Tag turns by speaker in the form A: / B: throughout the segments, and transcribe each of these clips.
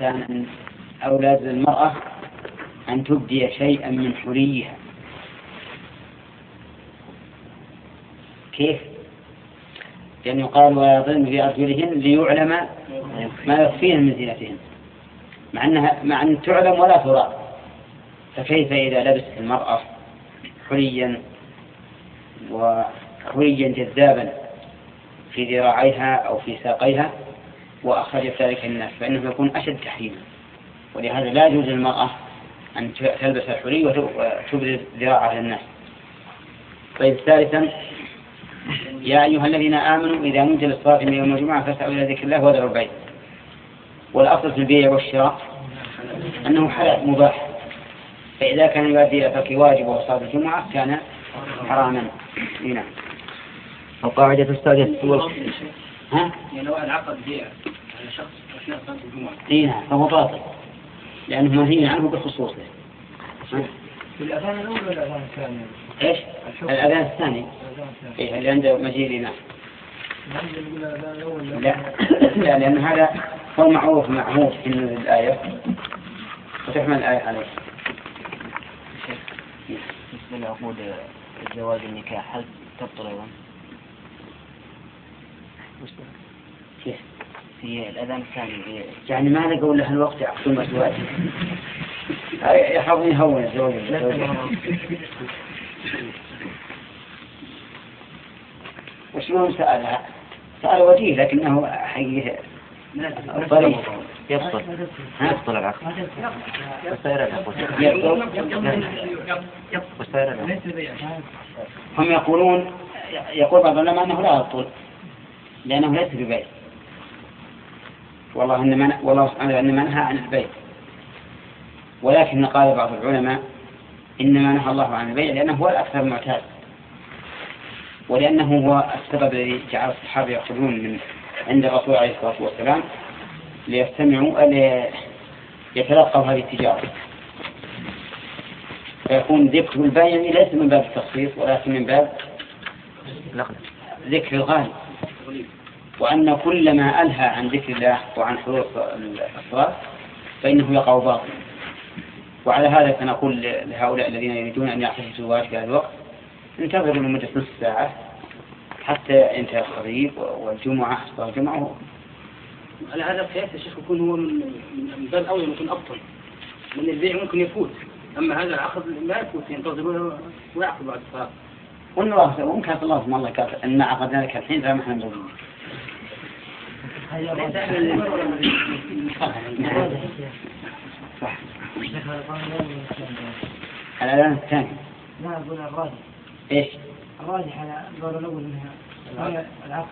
A: الإنسان أن أولاد المرأة أن تبدي شيئا من حريها. كيف؟ لأن يقال ويضرن في أرجلهن ليعلم ما يخفين من زينتهن. مع أنها مع أن تعلم ولا ترى. فكيف إذا لبست المرأة حليا وحليا جذابا في ذراعيها أو في ساقيها؟ وأخرجت ذلك الناس فإنه يكون أشد تحريما. ولهذا لا يجوز للمرأة أن تلبس الحلي وتبرز ذراعها للناس طيب ثالثا يا أيها الذين آمنوا إذا نودي للصلاة من يوم الجمعة فاسعوا إلى ذكر الله وذروا البيع والأصل في البيع والشراء أنه حلال مباح. فإذا كان يؤدي إلى ترك واجب وصلاة الجمعة كان حراما. نعم.
B: القاعدة السادسة
A: ها؟
C: يعني لو انعقد بيع.
A: اي نعم فهو باطل. لأنه منهي عنه بخصوصه
C: في الاذان الأول ولا الأذان الثاني؟
A: إيش؟ الأذان الثاني. إيه اللي عنده مجيء الإمام لا. لا لأن هذا هو المعروف معهود في الآية. وتحمل الآية عليه.
B: بالنسبة لعقود الزواج النكاح هل تبطل أيضا؟
A: كيف؟
B: في الأذان الثاني
A: يعني ما لقوا له الوقت يعقدون الزواج. يحاولون يهون الزواج. وشلون سألها؟ سأل وجيه لكنه حقيقة طريق
B: يبطل يبطل العقد وسائر وسائر
A: هم يقولون يقول بعض العلماء أنه لا يبطل لأنه ليس ببيع والله إنما والله سبحانه إنما نهى عن البيع ولكن قال بعض العلماء إنما نهى الله عن البيع لأنه هو الأكثر معتاد ولأنه هو السبب الذي جعل الصحابة يأخذون من عند الرسول عليه الصلاة والسلام ليستمعوا ليتلقوا هذه التجارة. فيكون ذكر البيع ليس من باب التخصيص ولكن من باب ذكر الغالب. وأن كل ما ألهى عن ذكر الله وعن حضور الصلاة فإنه يقع باطل وعلى هذا فنقول لهؤلاء الذين يريدون أن يعتكفوا الزواج في هذا الوقت انتظروا لمدة نصف ساعة حتى ينتهي الخطيب والجمعة صلاة الجمعة
C: على هذا القياس يا شيخ يكون هو من باب اولى يكون أبطل. لأن البيع ممكن يفوت. أما هذا العقد لا يفوت ينتظرون ويعقد بعد الصلاه
A: والله ممكن الله ما الله قال أن عقدنا لك الحين فما إحنا موجودين صح الأذان الثاني
D: لا أقول الراجح
A: إيش؟
D: الراجح على القول الأول منها. العقد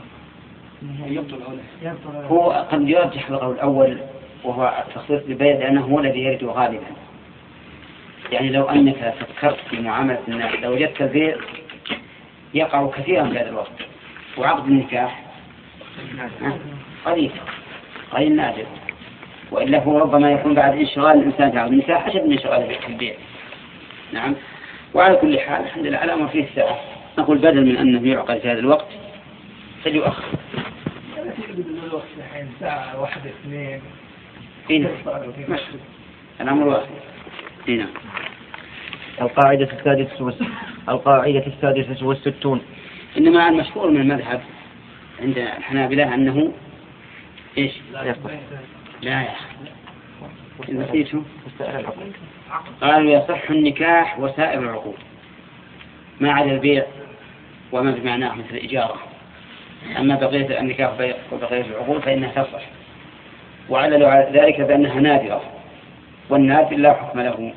C: يبطل
A: هو قد يرجح القول الأول وهو التخصيص بالبيع لأنه هو الذي يرد غالبا. يعني لو أنك فكرت في معاملة الناس لوجدت البيع يقع كثيرا في هذا الوقت. وعقد النكاح. قليل قليل نادر وإلا هو ربما يكون بعد انشغال الإنسان عقد النكاح أشد من انشغاله في البيع نعم. وعلى كل حال الحمد لله على ما فيه الساعة. نقول بدل من أنه يعقد في هذا الوقت فليؤخر.
D: الوقت الحين ساعة واحدة اثنين
A: ماشي. الأمر واحد. إيه نعم.
B: القاعدة السادسة. القاعدة السادسة والستون.
A: إنما المشهور من المذهب عند الحنابلة أنه
B: يصح
A: لا نسيته قالوا يصح النكاح وسائر العقود. ما عدا البيع وما بمعناه مثل الإجارة أما بقية النكاح وبقية العقود فإنها تصح. وعلى ذلك بأنها نادرة والنادر لا حكم له.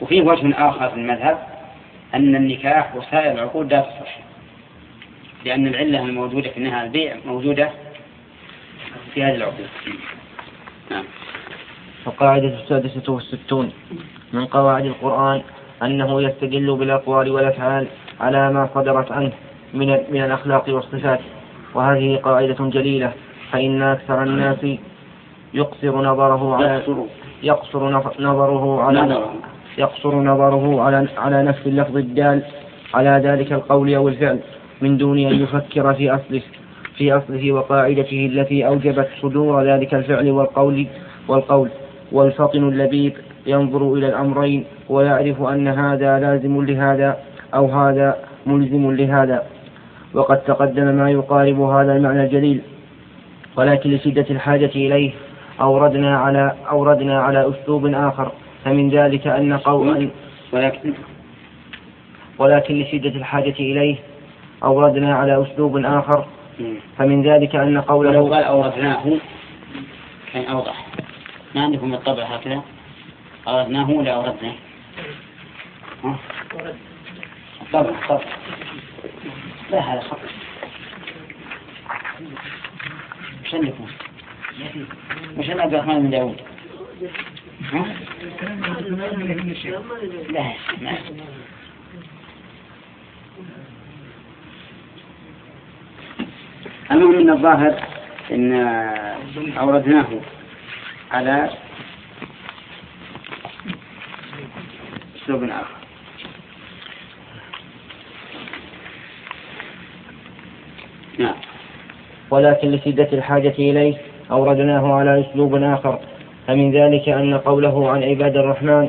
A: وفيه وجه آخر في المذهب أن النكاح وسائر العقود لا تصح. لأن العلة الموجودة في نهاية البيع موجودة في هذه العقود. نعم.
B: القاعدة السادسة والستون من قواعد القرآن أنه يستدل بالأقوال والأفعال على ما صدرت عنه من من الأخلاق والصفات. وهذه قاعدة جليلة فإن أكثر الناس يقصر نظره على
A: يقصر.
B: يقصر نظ- نظره على. يقصر نظره على على نفس اللفظ الدال على ذلك القول أو الفعل من دون أن يفكر في أصله. في أصله وقاعدته التي أوجبت صدور ذلك الفعل والقول والقول. والفطن اللبيب ينظر إلى الأمرين ويعرف أن هذا لازم لهذا أو هذا ملزم لهذا. وقد تقدم ما يقارب هذا المعنى الجليل. ولكن لشدة الحاجة إليه أوردنا على أوردنا على أسلوب آخر. فمن ذلك أن قول
A: ولكن
B: ولكن لشدة الحاجة إليه أوردنا على أسلوب آخر. فمن ذلك أن قوله
A: قال أوردناه كان أوضح. ما عندكم الطبع هكذا؟ أوردناه ولا أوردناه؟ ها؟ طبع طبع. لا هذا خط مش عندكم؟ مش أنا عبد الرحمن بن داود. ها؟ لا ما المهم من الظاهر إن أوردناه على اسلوب آخر. نعم.
B: ولكن لشدة الحاجة إليه أوردناه على أسلوب آخر فمن ذلك أن قوله عن عباد الرحمن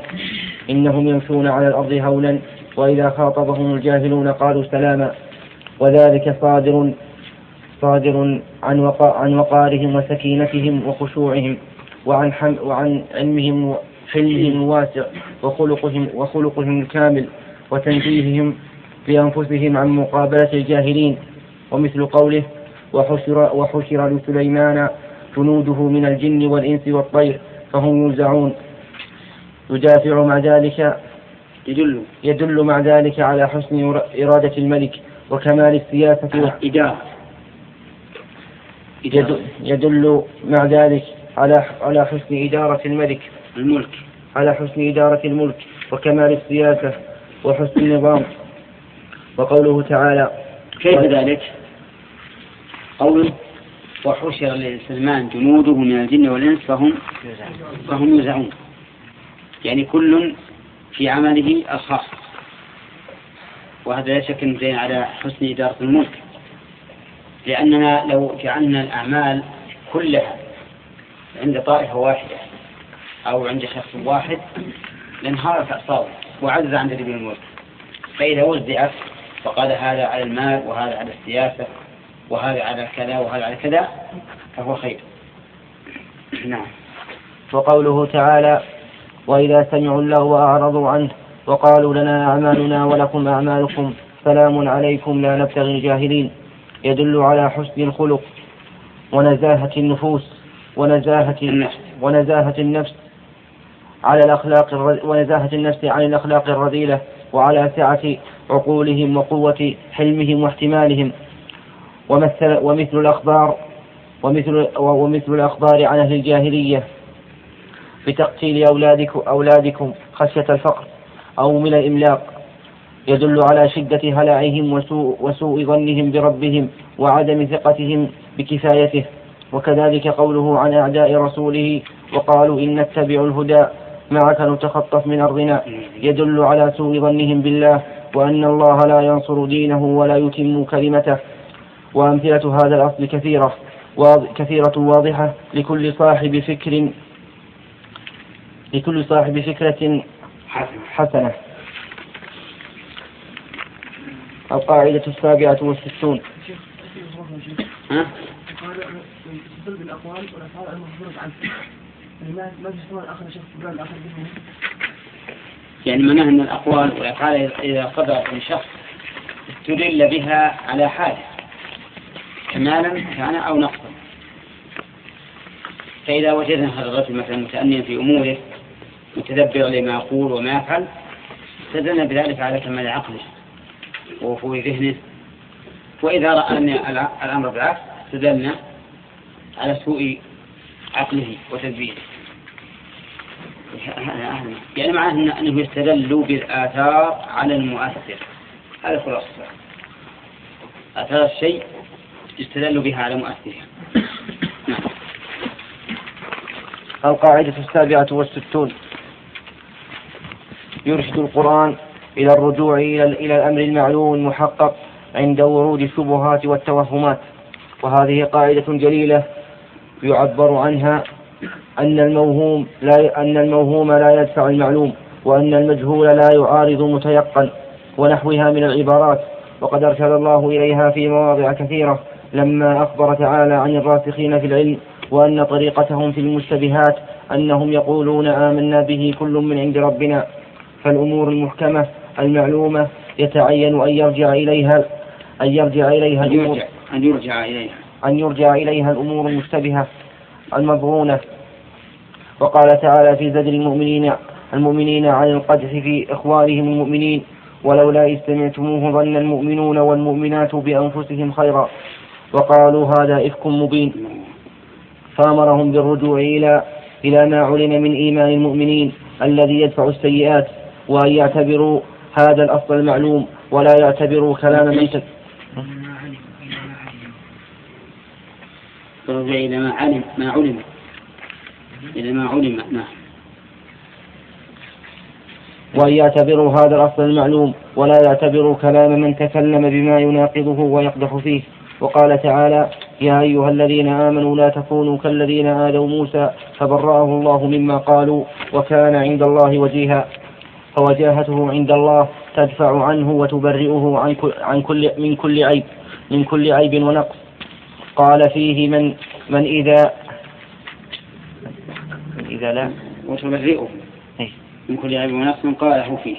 B: إنهم يمشون على الأرض هونا وإذا خاطبهم الجاهلون قالوا سلاما وذلك صادر صادر عن وقا عن وقارهم وسكينتهم وخشوعهم وعن حم وعن علمهم وحلمهم الواسع وخلقهم وخلقهم الكامل وتنزيههم بأنفسهم عن مقابلة الجاهلين ومثل قوله وحشر وحشر لسليمان جنوده من الجن والإنس والطير فهم يوزعون. يدافع مع ذلك
A: يدل.
B: يدل مع ذلك على حسن إرادة الملك وكمال السياسة
A: إدارة
B: يدل, مع ذلك على على حسن إدارة الملك.
A: الملك.
B: على حسن إدارة الملك وكمال السياسة وحسن النظام. وقوله تعالى
A: كيف ذلك؟ قول وحشر لسلمان جنوده من الجن والإنس فهم فهم يوزعون. يعني كل في عمله الخاص وهذا لا شك على حسن إدارة الملك. لأننا لو جعلنا الأعمال كلها عند طائفة واحدة أو عند شخص واحد لانهارت أعصابه وعجز عن تدبير الملك. فإذا وزعت فقال هذا على المال وهذا على السياسة وهذا على كذا وهذا على كذا فهو خير. نعم.
B: وقوله تعالى وإذا سمعوا اللغو أعرضوا عنه وقالوا لنا أعمالنا ولكم أعمالكم سلام عليكم لا نبتغي الجاهلين. يدل على حسن الخلق ونزاهة النفوس ونزاهة
A: النفس.
B: ونزاهة النفس على الأخلاق ونزاهة النفس عن الأخلاق الرذيلة وعلى سعة عقولهم وقوة حلمهم واحتمالهم ومثل ومثل الأخبار ومثل ومثل الأخبار عن أهل الجاهلية بتقتيل أولادكم أولادكم خشية الفقر أو من الإملاق يدل على شدة هلعهم وسوء, وسوء ظنهم بربهم وعدم ثقتهم بكفايته. وكذلك قوله عن أعداء رسوله وقالوا إن نتبع الهدى معك نتخطف من أرضنا. يدل على سوء ظنهم بالله وأن الله لا ينصر دينه ولا يتم كلمته. وأمثلة هذا الأصل كثيرة كثيرة واضحة لكل صاحب فكر لكل صاحب فكرة
A: حسن
B: حسنة. القاعدة السابعة والستون.
A: ها؟
D: يعني ما ما في احتمال اخر شخص فلان اخر منهم
A: يعني معناه أن الأقوال والأفعال إذا صدرت من شخص استدل بها على حاله كمالا كان أو نقصا. فإذا وجدنا هذا الرجل مثلا متأنيا في أموره متدبرا لما يقول وما يفعل استدلنا بذلك على كمال عقله. ووفور ذهنه. وإذا رأى أن الأمر بالعكس استدلنا على سوء عقله وتدبيره. يعني معناه إن- أنه يستدل بالآثار على المؤثر. هذا خلاصة آثار الشيء يستدل بها على مؤثره نعم.
B: القاعدة السابعة والستون. يرشد القرآن إلى الرجوع إلى الأمر المعلوم المحقق عند ورود الشبهات والتوهمات. وهذه قاعدة جليلة يعبر عنها أن الموهوم لا أن الموهوم لا يدفع المعلوم وأن المجهول لا يعارض متيقن ونحوها من العبارات. وقد أرشد الله إليها في مواضع كثيرة لما أخبر تعالى عن الراسخين في العلم وأن طريقتهم في المشتبهات أنهم يقولون آمنا به كل من عند ربنا. فالأمور المحكمة المعلومة يتعين أن يرجع إليها أن يرجع إليها
A: أن
B: الأمور.
A: يرجع أن يرجع إليها.
B: أن يرجع إليها الأمور المشتبهة المظنونة وقال تعالى في زجر المؤمنين المؤمنين عن القدح في إخوانهم المؤمنين ولولا إذ سمعتموه ظن المؤمنون والمؤمنات بأنفسهم خيرا. وقالوا هذا إفك مبين. فأمرهم بالرجوع إلى إلى ما علم من إيمان المؤمنين الذي يدفع السيئات وأن يعتبروا هذا الأصل المعلوم ولا يعتبروا كلام من تك...
A: ترجع إلى ما علم ما علم. إلى ما علم نعم.
B: وأن يعتبروا هذا الأصل المعلوم ولا يعتبروا كلام من تكلم بما يناقضه ويقدح فيه. وقال تعالى يا أيها الذين آمنوا لا تكونوا كالذين آذوا موسى فبرأه الله مما قالوا وكان عند الله وجيها. فوجاهته عند الله تدفع عنه وتبرئه عن كل, عن كل من كل عيب من كل عيب ونقص. قال فيه من من إذا من إذا لا.
A: وتبرئه.
B: إيه.
A: من كل عيب ونقص من قاله فيه.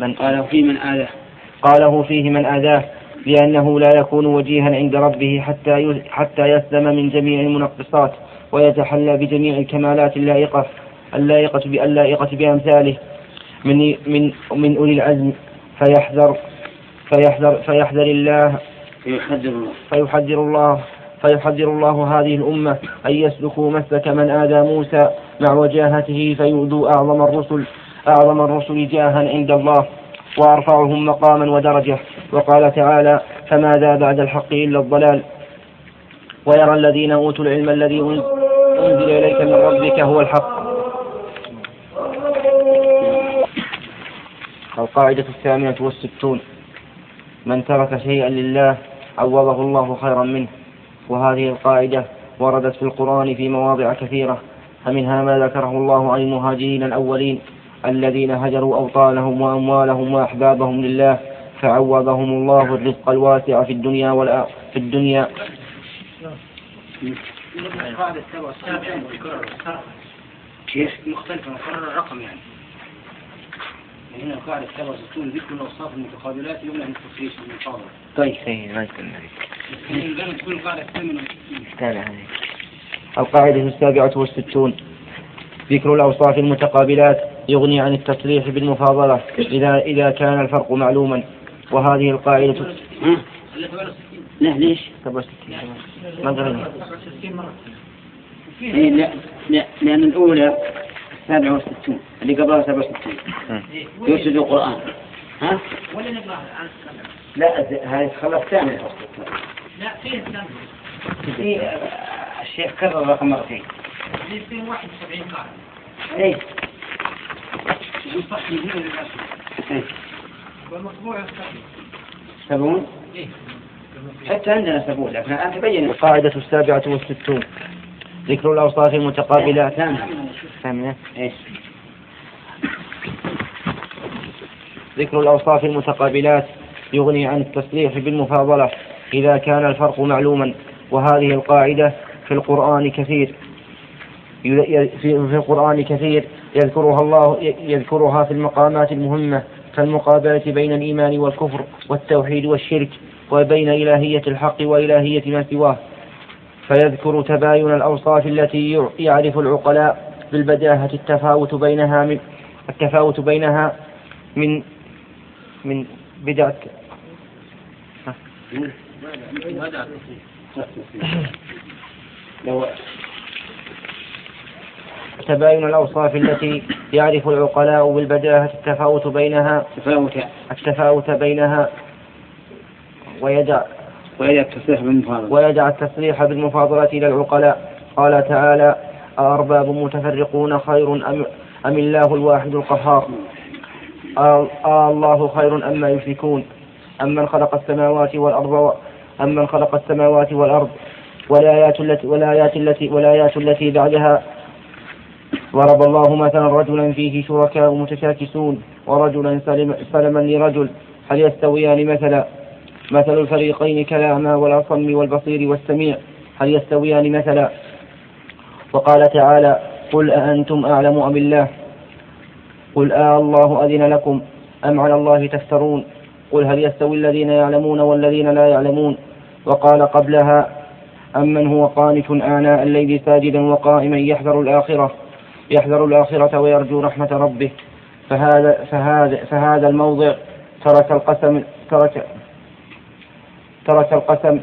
B: من
A: قاله فيه من آله
B: قاله فيه من آذاه لأنه لا يكون وجيها عند ربه حتى حتى يسلم من جميع المنقصات ويتحلى بجميع الكمالات اللائقة اللائقة اللائقة بأمثاله. من من من أولي العزم فيحذر فيحذر فيحذر الله
A: فيحذر الله.
B: فيحذر الله فيحذر الله هذه الأمة أن يسلكوا مسلك من آذى موسى مع وجاهته فيؤذوا أعظم الرسل أعظم الرسل جاها عند الله وأرفعهم مقاما ودرجة. وقال تعالى فماذا بعد الحق إلا الضلال؟ ويرى الذين أوتوا العلم الذي أنزل أنزل إليك من ربك هو الحق. القاعدة الثامنة والستون. من ترك شيئا لله عوضه الله خيرا منه. وهذه القاعدة وردت في القرآن في مواضع كثيرة. فمنها ما ذكره الله عن المهاجرين الأولين الذين هجروا أوطانهم وأموالهم وأحبابهم لله فعوضهم الله الرزق الواسع في الدنيا والآ في الدنيا.
A: كيف؟
C: مختلفة؟ مكررة الرقم يعني. يعني هنا القاعدة السابعة والستون ذكر الأوصاف المتقابلات يمنع التفريش
A: طيب
B: إيه، ما يكون
C: تكون القاعدة الثامنة والستين
B: الثانية هذه. القاعدة السابعة والستون. ذكر الأوصاف المتقابلات يغني عن التصريح بالمفاضلة إذا إذا كان الفرق معلوما. وهذه القاعدة
A: ها؟
C: اللي 68
A: لا ليش؟
B: 67 ما قرينا
C: 67 مرة.
A: إيه لا لا لأن الأولى سبعة وستون اللي قبلها سبعة وستون. يوسد القرآن. ها؟
C: ولا نقرأ عن السبعة
A: لا هذه خلص ثانية
C: لا فيه
A: في آه، الشيخ كرر رقم مرتين.
C: اللي فيه 71 قاعدة.
A: إيه.
C: يقول للآخر
A: إيه.
C: والمطبوع الثاني
A: سبعون؟
C: إيه.
A: حتى عندنا سبعون لكن الآن تبين.
B: القاعدة السابعة والستون ذكر الأوصاف المتقابلات
A: ثامنة
B: ثامنة
A: إيه
B: ذكر الأوصاف المتقابلات يغني عن التصريح بالمفاضلة. إذا كان الفرق معلوما وهذه القاعدة في القرآن كثير. في القرآن كثير. يذكرها الله يذكرها في المقامات المهمة كالمقابلة بين الإيمان والكفر والتوحيد والشرك وبين إلهية الحق وإلهية ما سواه. فيذكر تباين الأوصاف التي يع- يعرف العقلاء بالبداهة التفاوت بينها من التفاوت بينها من من بدعة
A: لو
B: تباين الأوصاف التي يعرف العقلاء بالبداهة التفاوت بينها
A: تفاوت.
B: التفاوت بينها ويدع
A: وإذا التصريح بالمفاضلة.
B: ويدع التصريح بالمفاضلة إلى العقلاء. قال تعالى أأرباب متفرقون خير أم, أم الله الواحد القهار؟ آه الله خير أما يشركون. أمن خلق السماوات والأرض أمن خلق السماوات والأرض. والآيات التي والآيات التي والآيات التي بعدها. ضرب الله مثلا رجلا فيه شركاء متشاكسون ورجلا سلم سلما لرجل. هل يستويان مثلا؟ مثل الفريقين كالأعمى والأصم والبصير والسميع هل يستويان مثلا؟ وقال تعالى قل أأنتم أعلم أم الله؟ قل آه الله أذن لكم أم على الله تفترون؟ قل هل يستوي الذين يعلمون والذين لا يعلمون؟ وقال قبلها أمن هو قانت آناء الليل ساجدا وقائما يحذر الآخرة يحذر الآخرة ويرجو رحمة ربه. فهذا فهذا فهذا الموضع ترك القسم ترك ترك القسم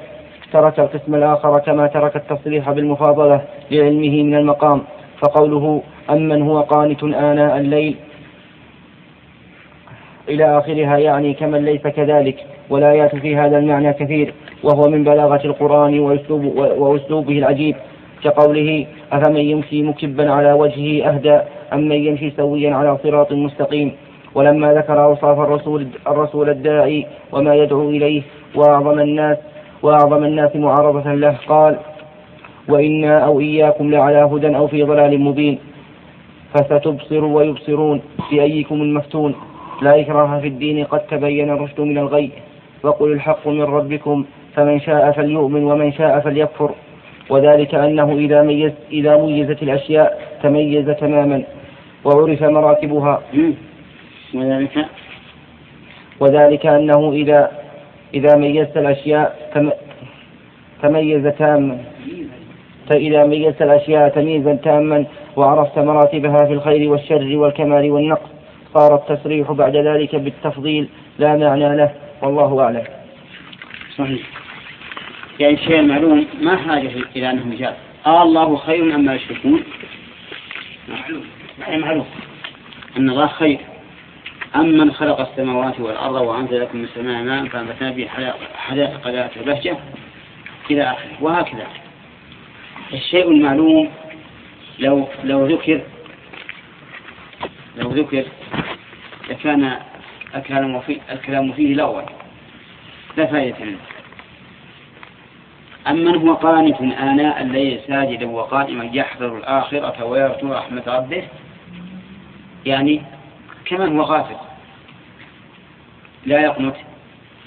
B: ترك القسم الآخر كما ترك التصريح بالمفاضلة لعلمه من المقام. فقوله أمن هو قانت آناء الليل إلى آخرها يعني كمن ليس كذلك والآيات في هذا المعنى كثير وهو من بلاغة القرآن وأسلوب وأسلوبه العجيب. كقوله أفمن يمشي مكبا على وجهه أهدى أم من يمشي سويا على صراط مستقيم ولما ذكر أوصاف الرسول الرسول الداعي وما يدعو إليه وأعظم الناس وأعظم الناس معارضة له. قال وإنا أو إياكم لعلى هدى أو في ضلال مبين. فستبصر ويبصرون بأيكم المفتون. لا إكراه في الدين قد تبين الرشد من الغي. وقل الحق من ربكم فمن شاء فليؤمن ومن شاء فليكفر. وذلك أنه إذا, ميز إذا ميزت الأشياء تميز تماما. وعرف مراتبها.
A: وذلك
B: وذلك أنه إذا إذا ميزت الأشياء تم تميز تاما فإذا ميزت الأشياء تمييزا تاما وعرفت مراتبها في الخير والشر والكمال والنقص صار التصريح بعد ذلك بالتفضيل لا معنى له والله أعلم.
A: صحيح. يعني الشيء المعلوم ما حاجة إلى أنه جاء آه الله خير أما يشركون؟ معلوم. يعني معلوم. أن الله خير. أمن خلق السماوات والأرض وأنزل لكم من السماء ماء فأنبتنا به حدائق ذات بهجة إلى آخره. وهكذا. الشيء المعلوم لو لو ذكر لو ذكر لكان الكلام فيه, الكلام فيه لغوا لا فائدة منه. أمن هو قانت آناء الليل ساجدا وقائما يحذر الآخرة ويرجو رحمة ربه؟ يعني كمن هو غافل لا يقنت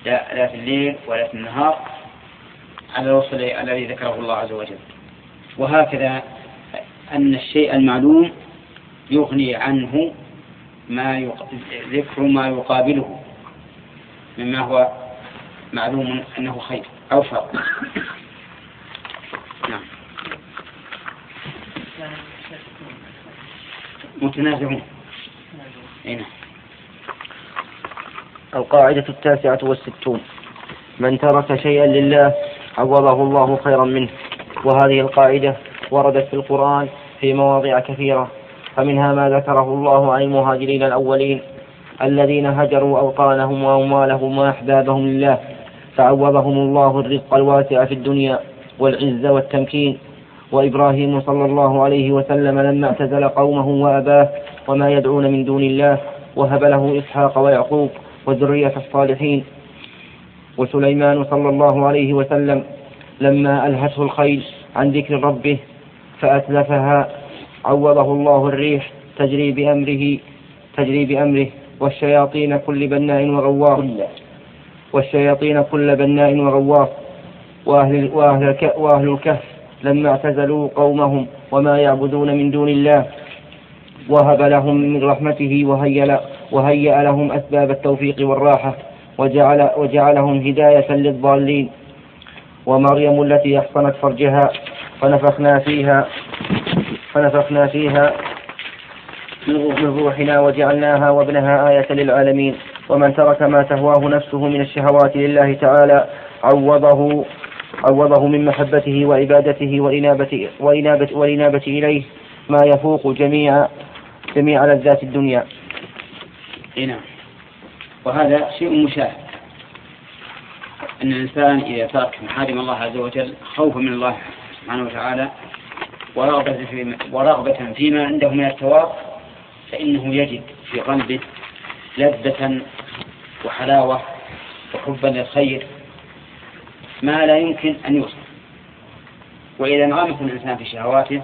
A: لا, لا في الليل ولا في النهار على الوصف الذي ذكره الله عز وجل. وهكذا أن الشيء المعلوم يغني عنه ما يق... ذكر ما يقابله مما هو معلوم أنه خير أو شر. نعم. متنازعون. نعم.
B: القاعدة التاسعة والستون. من ترك شيئا لله عوضه الله خيرا منه. وهذه القاعدة وردت في القرآن في مواضع كثيرة. فمنها ما ذكره الله عن المهاجرين الأولين الذين هجروا أوطانهم وأموالهم وأحبابهم لله. فعوضهم الله الرزق الواسع في الدنيا والعز والتمكين. وإبراهيم صلى الله عليه وسلم لما اعتزل قومه وأباه وما يدعون من دون الله وهب له إسحاق ويعقوب. وذرية الصالحين وسليمان صلى الله عليه وسلم لما ألهته الخيل عن ذكر ربه فأتلفها عوضه الله الريح تجري بأمره تجري بأمره والشياطين كل بناء وغواص والشياطين كل بناء وغواص. وأهل, وأهل, وأهل الكهف لما اعتزلوا قومهم وما يعبدون من دون الله وهب لهم من رحمته وهيأ وهيأ لهم أسباب التوفيق والراحة وجعل وجعلهم هداية للضالين. ومريم التي أحصنت فرجها فنفخنا فيها فنفخنا فيها من روحنا وجعلناها وابنها آية للعالمين. ومن ترك ما تهواه نفسه من الشهوات لله تعالى عوضه عوضه من محبته وعبادته والإنابة, والإنابة, والإنابة إليه ما يفوق جميع جميع لذات الدنيا.
A: نعم. وهذا شيء مشاهد. أن الإنسان إذا ترك محارم الله عز وجل خوفا من الله سبحانه وتعالى ورغبة, في ورغبة فيما عنده من الثواب فإنه يجد في قلبه لذة وحلاوة وحبا للخير ما لا يمكن أن يوصف. وإذا انغمس الإنسان في شهواته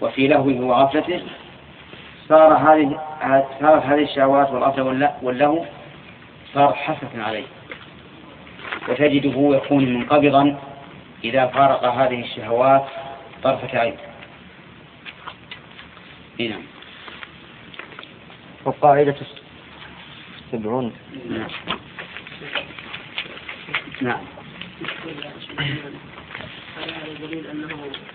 A: وفي لهوه وغفلته صار هذه صارت هذه الشهوات والغفلة واللهو صار حسرة عليه. وتجده يكون منقبضا إذا فارق هذه الشهوات طرفة عين. نعم.
B: والقاعدة سبعون.
A: نعم. نعم
D: هذا دليل انه اسلك الناس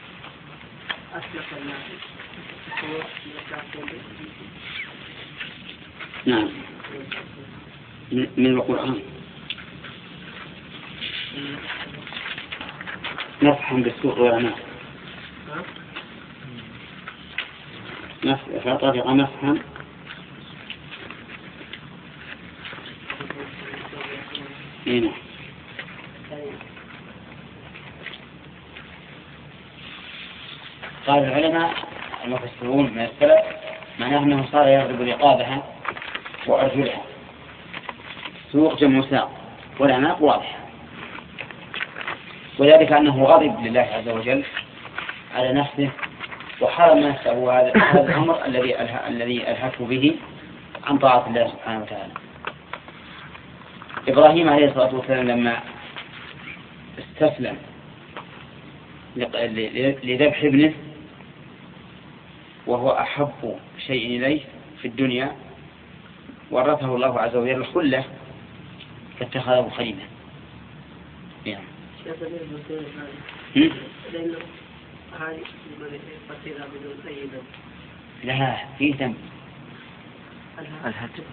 A: نعم. من القرآن. نفحا بالسوق والعناء فطرق نفحا. هنا قال العلماء المفسرون من السلف معناه أنه صار يضرب رقابها وأرجلها سوق جمع ساق والعناق واضحة وذلك أنه غضب لله عز وجل على نفسه وحرم نفسه هذا الأمر الذي الذي الهته به عن طاعة الله سبحانه وتعالى. إبراهيم عليه الصلاة والسلام لما استسلم لذبح ابنه وهو أحب شيء إليه في الدنيا ورثه الله عز وجل الخلة فاتخذه خليلا نعم. لا في ذنب.
B: الهتف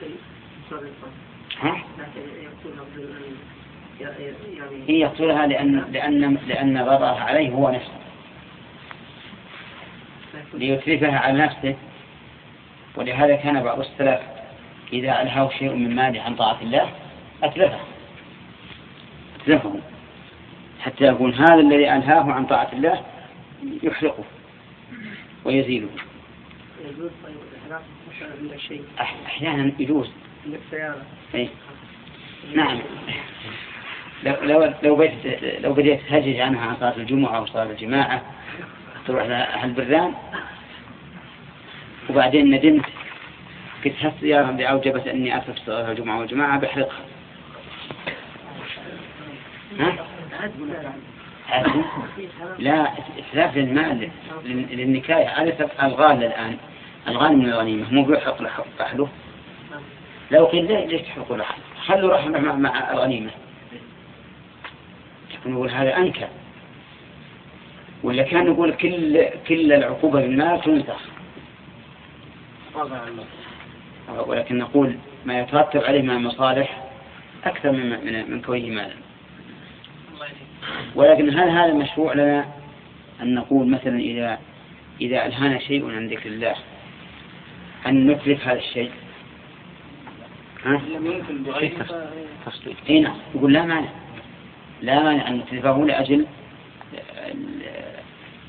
A: ها؟ هي يقتلها لأن لأن لأن غضاها عليه هو نفسه. ليتلفها على نفسه. ولهذا كان بعض السلف إذا ألهاه شيء من ماله عن طاعة الله أتلفه أتلفه حتى يكون هذا الذي ألهاه عن طاعة الله يحرقه ويزيله.
D: طيب
A: أحيانا يجوز. إيه؟ نعم. لو لو لو بديت لو بديت تهجج عنها عن صلاة الجمعة أو صلاة الجماعة تروح لأهل بردان وبعدين ندمت. قلت هالسيارة اللي أوجبت أني أترك صلاة الجمعة والجماعة بحرقها ها؟ لا إتلاف للمال للنكاية. عرفت الغال الآن الغال من الغنيمة. مو بيحرق أهله. لو قيل ليش تحرقوا لحم خلوا رحمة مع, مع الغنيمة. نقول هذا أنكر. ولا كان نقول كل كل العقوبة بالمال تنسخ ولكن نقول ما يترتب عليه من المصالح أكثر من من, من كونه مالا. ولكن هل هذا مشروع لنا أن نقول مثلا إذا إذا ألهانا شيء عن ذكر الله أن نتلف هذا الشيء؟ ها؟ اي نعم. يقول لا مانع. لا مانع أن نتلفه لأجل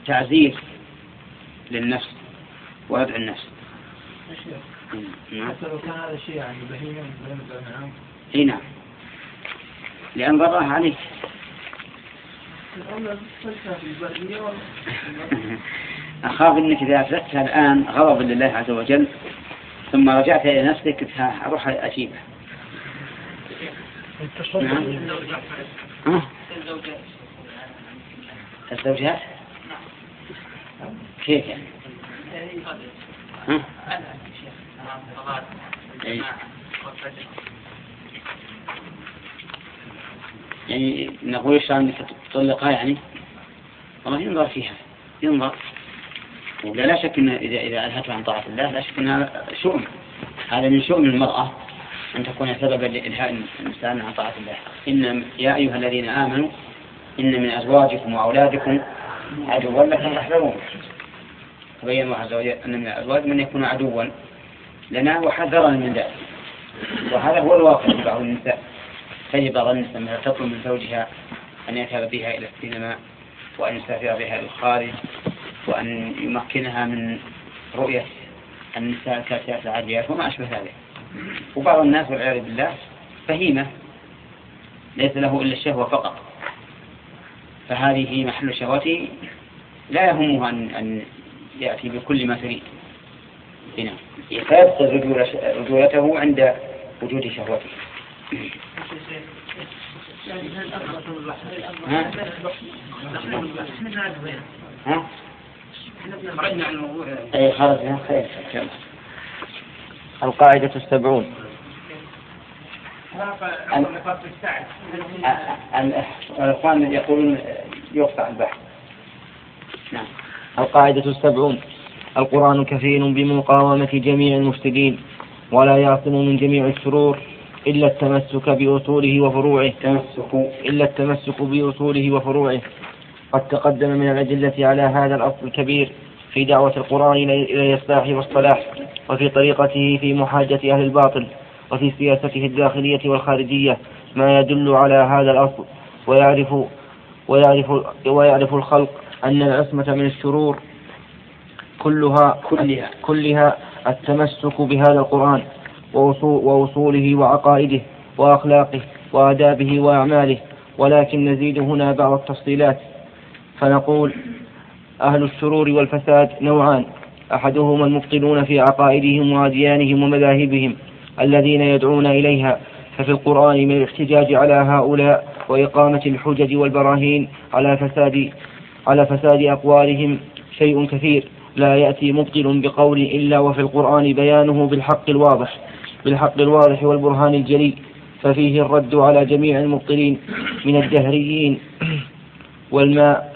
A: تعزيز للنفس وردع النفس. نعم.
D: حتى لو كان هذا الشيء يعني بهيمة من الأنعام
A: إي نعم. لأن ضرها عليك. أخاف أنك إذا أفلتها الآن غضبا لله عز وجل ثم رجعت إلى نفسك أروح أجيبها نعم. ها؟ الزوجات. كيف يعني؟ ها؟ أي. يعني نقول إيش إنك تطلقها يعني والله ينظر فيها ينظر ولا لا شك ان اذا إذا ألهته عن طاعة الله لا شك ان هذا شؤم هذا من شؤم المرأة أن تكون سببا لإلهاء الإنسان عن طاعة الله ان يا أيها الذين آمنوا إن من أزواجكم وأولادكم عدوا لكم فاحذروه تبين الله عز وجل أن من الأزواج من يكون عدوا لنا وحذرنا من ذلك. وهذا هو الواقع في بعض النساء. تجد بعض النساء تطلب من زوجها أن يذهب بها إلى السينما وأن يسافر بها إلى الخارج وأن يمكنها من رؤية النساء الكاسيات العاريات وما أشبه ذلك. وبعض الناس والعياذ بالله فهيمة ليس له إلا الشهوة فقط. فهذه محل شهوته لا يهمها أن, أن يأتي بكل ما تريد. هنا. فيفقد رجولته عند وجود شهوته. ها؟ ها؟ خرجنا عن الموضوع اي خرجنا خير
B: القاعدة السبعون.
A: الإخوان يقولون يقطع البحث. نعم.
B: القاعدة السبعون. القرآن كفيل بمقاومة جميع المفسدين ولا يعصم من جميع الشرور إلا التمسك بأصوله وفروعه.
A: تمسك.
B: إلا التمسك بأصوله وفروعه. قد تقدم من الأدلة على هذا الأصل الكبير في دعوة القرآن إلى الإصلاح والصلاح وفي طريقته في محاجة أهل الباطل وفي سياسته الداخلية والخارجية. ما يدل على هذا الأصل ويعرف ويعرف ويعرف الخلق أن العصمة من الشرور كلها
A: كلها.
B: كلها التمسك بهذا القرآن ووصوله وعقائده وأخلاقه وآدابه وأعماله ولكن نزيد هنا بعض التفصيلات. فنقول أهل الشرور والفساد نوعان أحدهما المبطلون في عقائدهم وأديانهم ومذاهبهم الذين يدعون إليها ففي القرآن من الاحتجاج على هؤلاء وإقامة الحجج والبراهين على فساد على فساد أقوالهم شيء كثير. لا يأتي مبطل بقول إلا وفي القرآن بيانه بالحق الواضح بالحق الواضح والبرهان الجلي. ففيه الرد على جميع المبطلين من الدهريين والماء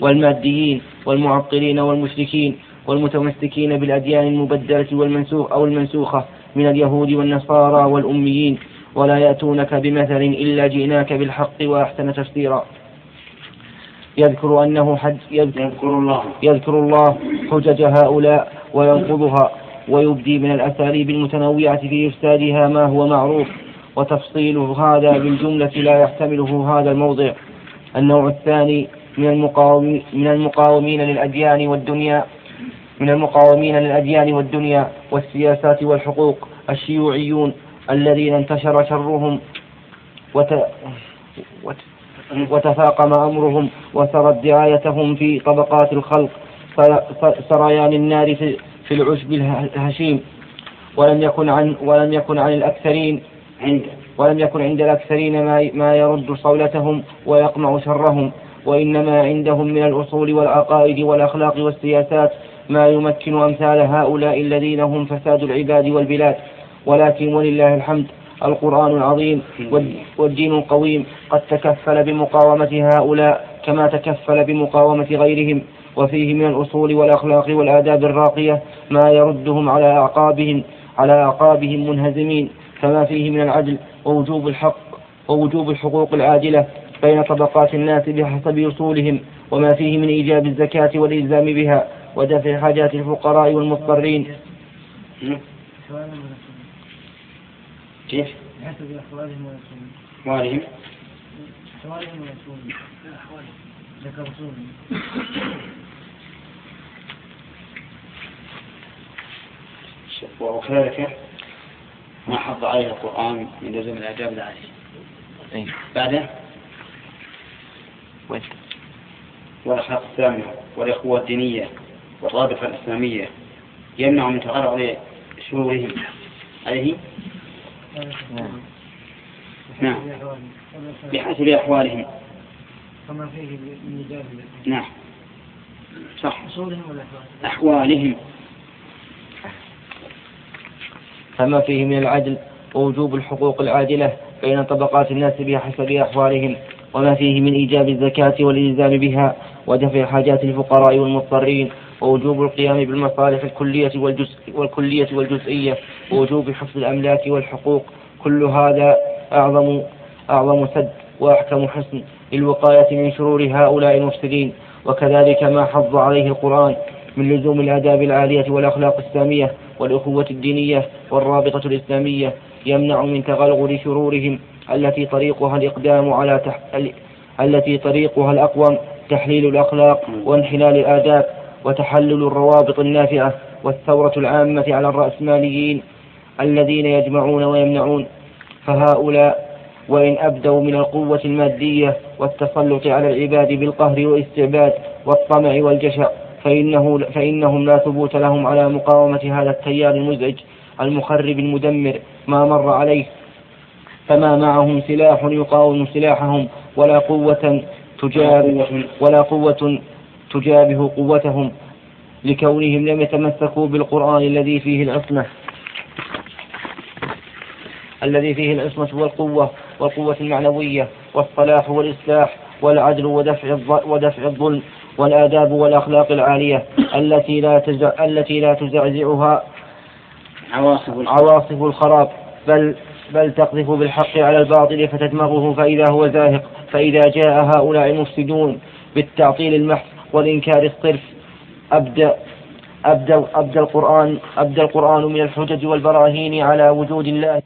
B: والماديين والمعطلين والمشركين والمتمسكين بالأديان المبدلة والمنسوخ أو المنسوخة من اليهود والنصارى والأميين. ولا يأتونك بمثل إلا جئناك بالحق وأحسن تفسيرا. يذكر أنه حج يذكر الله. يذكر الله حجج هؤلاء وينقضها ويبدي من الأساليب المتنوعة في إفسادها ما هو معروف وتفصيل هذا بالجملة لا يحتمله هذا الموضع. النوع الثاني من المقاومين من المقاومين للأديان والدنيا من المقاومين للأديان والدنيا والسياسات والحقوق الشيوعيون الذين انتشر شرهم وت... وت... وتفاقم أمرهم وسرت دعايتهم في طبقات الخلق سريان النار في, العشب الهشيم. ولم يكن عن ولم يكن عن الأكثرين عند ولم يكن عند الأكثرين ما ما يرد صولتهم ويقمع شرهم وإنما عندهم من الأصول والعقائد والأخلاق والسياسات ما يمكن أمثال هؤلاء الذين هم فساد العباد والبلاد. ولكن ولله الحمد القرآن العظيم والدين القويم. قد تكفل بمقاومة هؤلاء كما تكفل بمقاومة غيرهم. وفيه من الأصول والأخلاق والآداب الراقية ما يردهم على أعقابهم على أعقابهم منهزمين. كما فيه من العدل ووجوب الحق ووجوب الحقوق العادلة بين طبقات الناس بحسب أصولهم. وما فيه من إيجاب الزكاة والإلزام بها ودفع حاجات الفقراء والمضطرين.
A: كيف؟
D: بحسب أحوالهم ورسولهم
A: أحوالهم
D: أحوالهم ورسولهم ذكر رسولهم
A: وكذلك ما حض عليه القرآن من لزوم الآداب العالية
B: أي.
A: بعده؟
B: وين؟
A: والأخلاق السامية والإخوة الدينية والرابطة الإسلامية يمنع من تغرر شرورهم. عليه؟ نعم. بحسب أحوالهم.
D: فما فيه من
A: نعم. صح. أحوالهم؟
B: فما فيه من العدل ووجوب الحقوق العادلة بين طبقات الناس بحسب أحوالهم وما فيه من إيجاب الزكاة والإلزام بها ودفع حاجات الفقراء والمضطرين ووجوب القيام بالمصالح الكلية والجزء والكلية والجزئية. ووجوب حفظ الأملاك والحقوق كل هذا أعظم أعظم سد وأحكم حسن للوقاية من شرور هؤلاء المفسدين. وكذلك ما حض عليه القرآن من لزوم الآداب العالية والأخلاق السامية والأخوة الدينية والرابطة الإسلامية يمنع من تغلغل شرورهم التي طريقها الإقدام على تح... التي طريقها الأقوم تحليل الأخلاق وانحلال الآداب وتحلل الروابط النافعة والثورة العامة على الرأسماليين. الذين يجمعون ويمنعون فهؤلاء وإن أبدوا من القوة المادية والتسلط على العباد بالقهر والاستعباد والطمع والجشع فإنه فإنهم لا ثبوت لهم على مقاومة هذا التيار المزعج المخرب المدمر ما مر عليه. فما معهم سلاح يقاوم سلاحهم ولا قوة تجابه ولا قوة تجابه قوتهم لكونهم لم يتمسكوا بالقرآن الذي فيه العصمة. الذي فيه العصمة والقوة والقوة المعنوية والصلاح والإصلاح والعدل ودفع ودفع الظلم والآداب والأخلاق العالية التي لا تزع التي لا تزعزعها
A: عواصف
B: عواصف الخراب. بل بل تقذف بالحق على الباطل فتدمغه فإذا هو زاهق فإذا جاء هؤلاء المفسدون بالتعطيل المحض والإنكار الصرف. أبدأ أبدى أبدى القرآن أبدى القرآن من الحجج والبراهين على وجود الله.